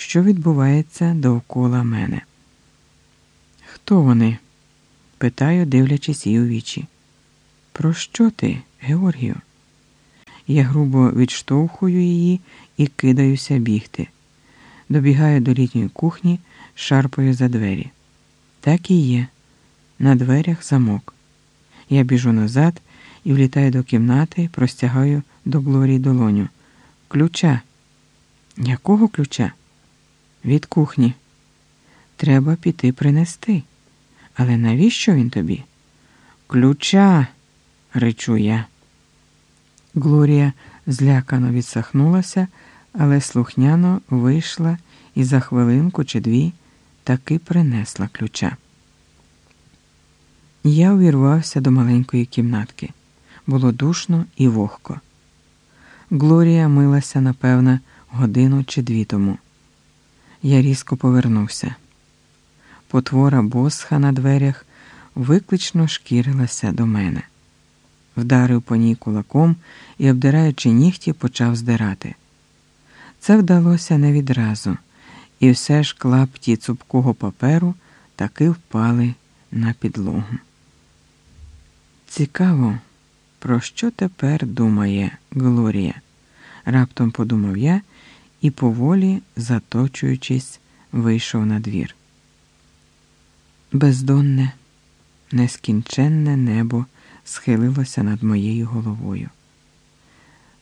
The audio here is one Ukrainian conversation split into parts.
що відбувається довкола мене. Хто вони? питаю, дивлячись їй у вічі. Про що ти, Георгію? Я грубо відштовхую її і кидаюся бігти. Добігаю до літньої кухні, шарпаю за двері. Так і є. На дверях замок. Я біжу назад і влітаю до кімнати, простягаю до Глорії долоню. Ключа. Якого ключа? Від кухні. Треба піти принести. Але навіщо він тобі? Ключа, речу я. Глорія злякано відсахнулася, але слухняно вийшла і за хвилинку чи дві таки принесла ключа. Я увірвався до маленької кімнатки. Було душно і вогко. Глорія милася, напевно, годину чи дві тому. Я різко повернувся. Потвора босха на дверях виклично шкірилася до мене. Вдарив по ній кулаком і, обдираючи нігті, почав здирати. Це вдалося не відразу, і все ж клапті цупкого паперу таки впали на підлогу. Цікаво, про що тепер думає Глорія? Раптом подумав я і поволі, заточуючись, вийшов на двір. Бездонне, нескінченне небо схилилося над моєю головою.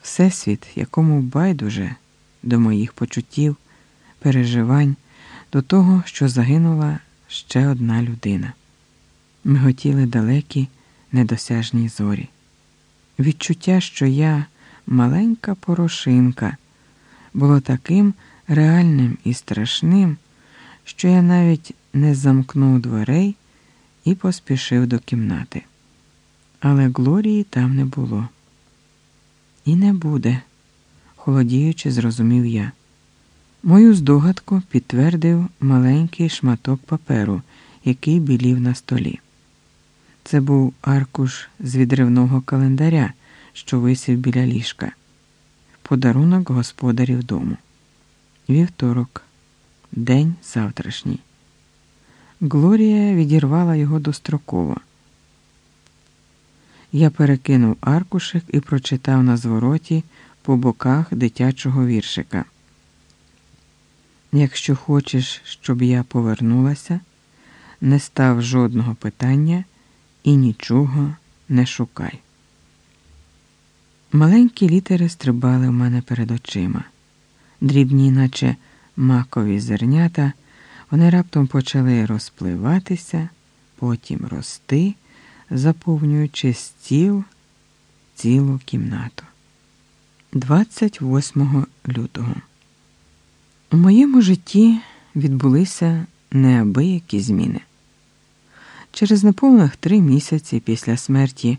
Всесвіт, якому байдуже до моїх почуттів, переживань, до того, що загинула ще одна людина. Миготіли далекі недосяжні зорі. Відчуття, що я маленька порошинка, було таким реальним і страшним, що я навіть не замкнув дверей і поспішив до кімнати. Але Глорії там не було. І не буде, холодіючи, зрозумів я. Мою здогадку підтвердив маленький шматок паперу, який білів на столі. Це був аркуш з відривного календаря, що висів біля ліжка, подарунок господарів дому. Вівторок, день завтрашній. Глорія відірвала його достроково. Я перекинув аркушик і прочитав на звороті по боках дитячого віршика. Якщо хочеш, щоб я повернулася, не став жодного питання і нічого не шукай. Маленькі літери стрибали в мене перед очима, дрібні, наче макові зернята, вони раптом почали розпливатися, потім рости, заповнюючи стіл цілу кімнату. 28 лютого. У моєму житті відбулися неабиякі зміни. Через неповних три місяці після смерті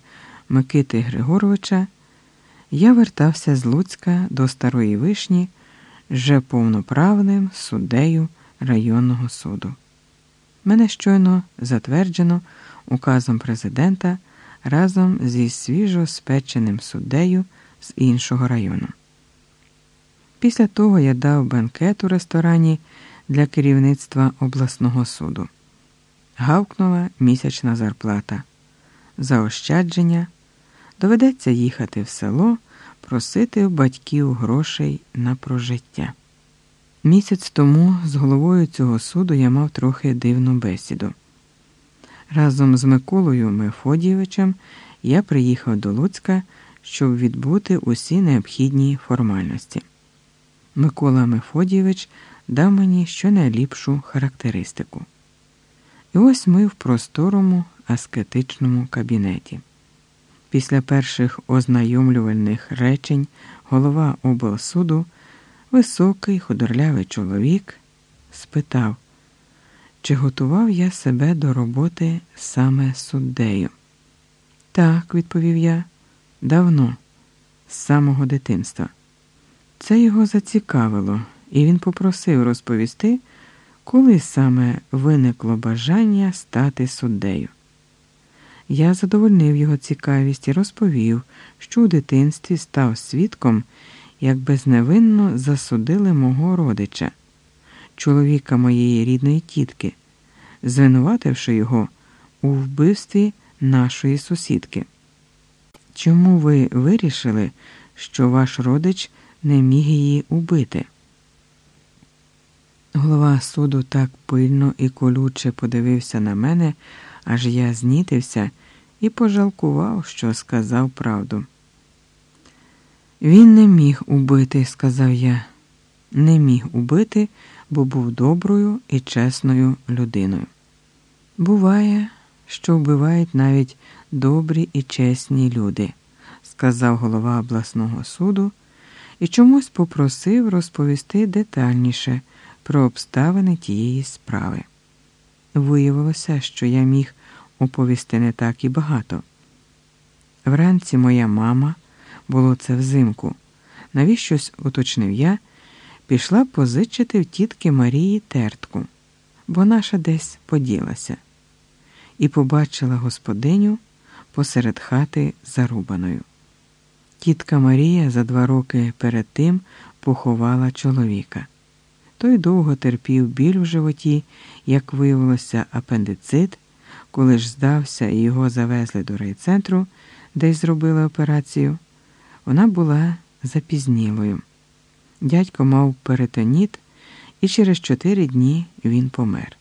Микити Григоровича я вертався з Луцька до Старої Вишні вже повноправним суддею районного суду. Мене щойно затверджено указом президента разом зі свіжо спеченим суддею з іншого району. Після того я дав бенкет у ресторані для керівництва обласного суду. Гавкнула місячна зарплата. Заощадження доведеться їхати в село, просити у батьків грошей на прожиття. Місяць тому з головою цього суду я мав трохи дивну бесіду. Разом з Миколою Мефодійовичем я приїхав до Луцька, щоб відбути усі необхідні формальності. Микола Мефодійович дав мені щонайліпшу характеристику. І ось ми в просторому аскетичному кабінеті. Після перших ознайомлювальних речень голова облсуду, високий худорлявий чоловік, спитав, чи готував я себе до роботи саме суддею. Так, відповів я, давно, з самого дитинства. Це його зацікавило, і він попросив розповісти, коли саме виникло бажання стати суддею. Я задовольнив його цікавість і розповів, що у дитинстві став свідком, як безневинно засудили мого родича, чоловіка моєї рідної тітки, звинувативши його у вбивстві нашої сусідки. Чому ви вирішили, що ваш родич не міг її убити? Голова суду так пильно і колюче подивився на мене, аж я знітився і пожалкував, що сказав правду. Він не міг убити, сказав я, не міг убити, бо був доброю і чесною людиною. Буває, що вбивають навіть добрі і чесні люди, сказав голова обласного суду і чомусь попросив розповісти детальніше про обставини тієї справи. Виявилося, що я міг оповісти не так і багато. Вранці моя мама, було це взимку, навіщось уточнив я, пішла позичити в тітки Марії тертку, бо наша десь поділася, і побачила господиню посеред хати зарубаною. Тітка Марія за два роки перед тим поховала чоловіка. Той довго терпів біль у животі, як виявилося, апендицит, коли ж здався і його завезли до райцентру, де й зробили операцію. Вона була запізнілою. Дядько мав перитоніт, і через чотири дні він помер.